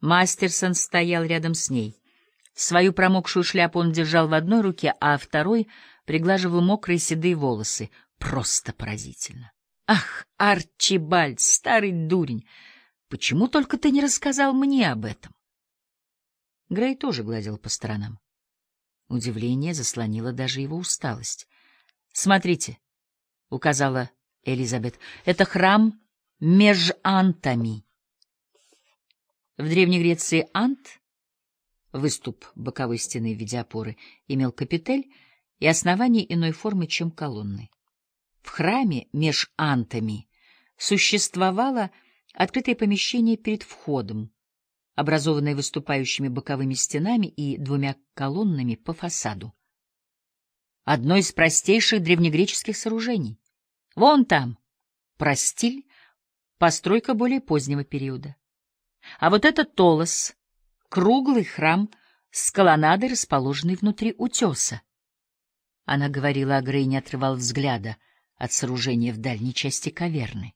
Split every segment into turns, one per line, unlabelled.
Мастерсон стоял рядом с ней. Свою промокшую шляпу он держал в одной руке, а второй приглаживал мокрые седые волосы. Просто поразительно. Ах, Арчибальд, старый дурень, почему только ты не рассказал мне об этом? Грей тоже глядел по сторонам. Удивление заслонило даже его усталость. «Смотрите», — указала Элизабет, — «это храм межантами». В Древней Греции ант, выступ боковой стены в виде опоры, имел капитель и основание иной формы, чем колонны. В храме меж антами существовало открытое помещение перед входом, образованное выступающими боковыми стенами и двумя колоннами по фасаду. Одно из простейших древнегреческих сооружений. Вон там, простиль, постройка более позднего периода. А вот это Толос, круглый храм с колоннадой, расположенной внутри утеса. Она говорила, а Грей не отрывал взгляда от сооружения в дальней части каверны.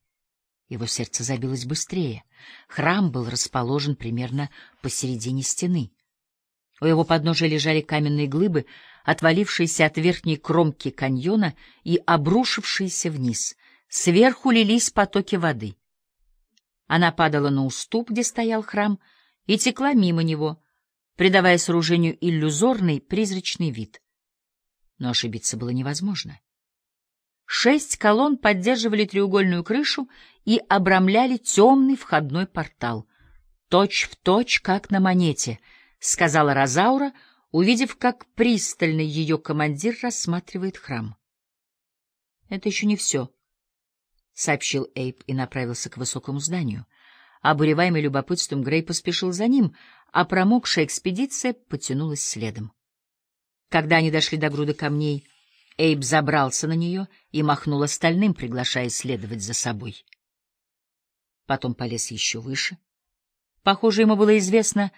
Его сердце забилось быстрее. Храм был расположен примерно посередине стены. У его подножия лежали каменные глыбы, отвалившиеся от верхней кромки каньона и обрушившиеся вниз. Сверху лились потоки воды. Она падала на уступ, где стоял храм, и текла мимо него, придавая сооружению иллюзорный, призрачный вид. Но ошибиться было невозможно. Шесть колонн поддерживали треугольную крышу и обрамляли темный входной портал. «Точь в точь, как на монете», — сказала Розаура, увидев, как пристально ее командир рассматривает храм. «Это еще не все», — сообщил Эйп и направился к высокому зданию. Обуреваемый любопытством, Грей поспешил за ним, а промокшая экспедиция потянулась следом. Когда они дошли до груды камней, Эйб забрался на нее и махнул остальным, приглашая следовать за собой. Потом полез еще выше. Похоже, ему было известно,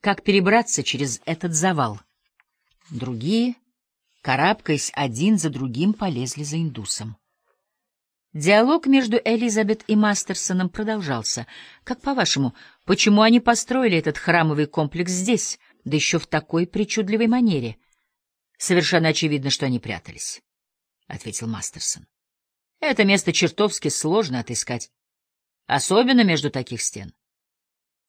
как перебраться через этот завал. Другие, карабкаясь один за другим, полезли за индусом. Диалог между Элизабет и Мастерсоном продолжался. Как по-вашему, почему они построили этот храмовый комплекс здесь, да еще в такой причудливой манере? Совершенно очевидно, что они прятались, — ответил Мастерсон. Это место чертовски сложно отыскать, особенно между таких стен.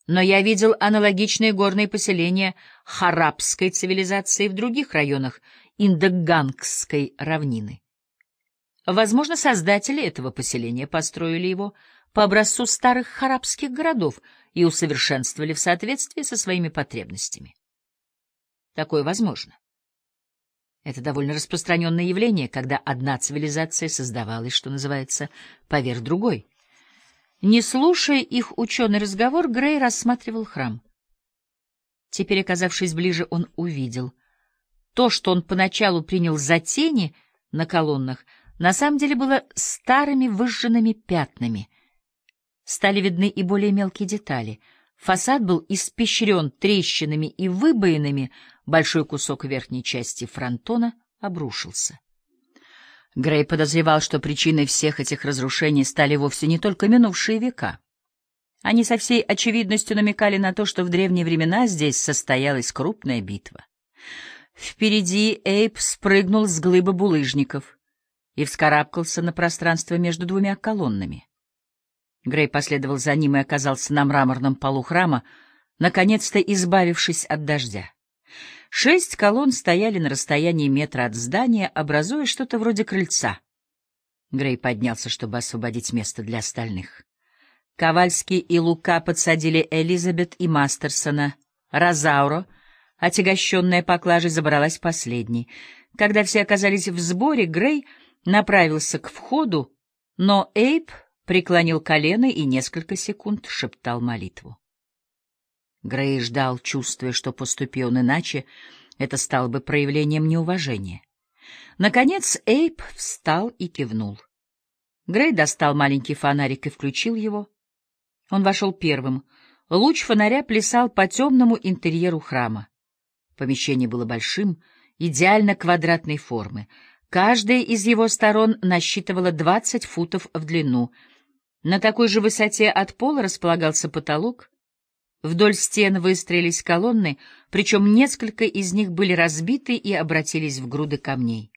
Но я видел аналогичные горные поселения харабской цивилизации в других районах Индогангской равнины. Возможно, создатели этого поселения построили его по образцу старых харабских городов и усовершенствовали в соответствии со своими потребностями. Такое возможно. Это довольно распространенное явление, когда одна цивилизация создавалась, что называется, поверх другой. Не слушая их ученый разговор, Грей рассматривал храм. Теперь, оказавшись ближе, он увидел. То, что он поначалу принял за тени на колоннах — на самом деле было старыми выжженными пятнами. Стали видны и более мелкие детали. Фасад был испещрен трещинами и выбоинами, большой кусок верхней части фронтона обрушился. Грей подозревал, что причиной всех этих разрушений стали вовсе не только минувшие века. Они со всей очевидностью намекали на то, что в древние времена здесь состоялась крупная битва. Впереди Эйп спрыгнул с глыбы булыжников — и вскарабкался на пространство между двумя колоннами. Грей последовал за ним и оказался на мраморном полу храма, наконец-то избавившись от дождя. Шесть колонн стояли на расстоянии метра от здания, образуя что-то вроде крыльца. Грей поднялся, чтобы освободить место для остальных. Ковальский и Лука подсадили Элизабет и Мастерсона. Розауро, отягощенная поклажей, забралась последней. Когда все оказались в сборе, Грей направился к входу, но Эйп преклонил колено и несколько секунд шептал молитву. Грей ждал, чувствуя, что поступи он иначе, это стало бы проявлением неуважения. Наконец Эйп встал и кивнул. Грей достал маленький фонарик и включил его. Он вошел первым. Луч фонаря плясал по темному интерьеру храма. Помещение было большим, идеально квадратной формы. Каждая из его сторон насчитывала 20 футов в длину. На такой же высоте от пола располагался потолок. Вдоль стен выстроились колонны, причем несколько из них были разбиты и обратились в груды камней.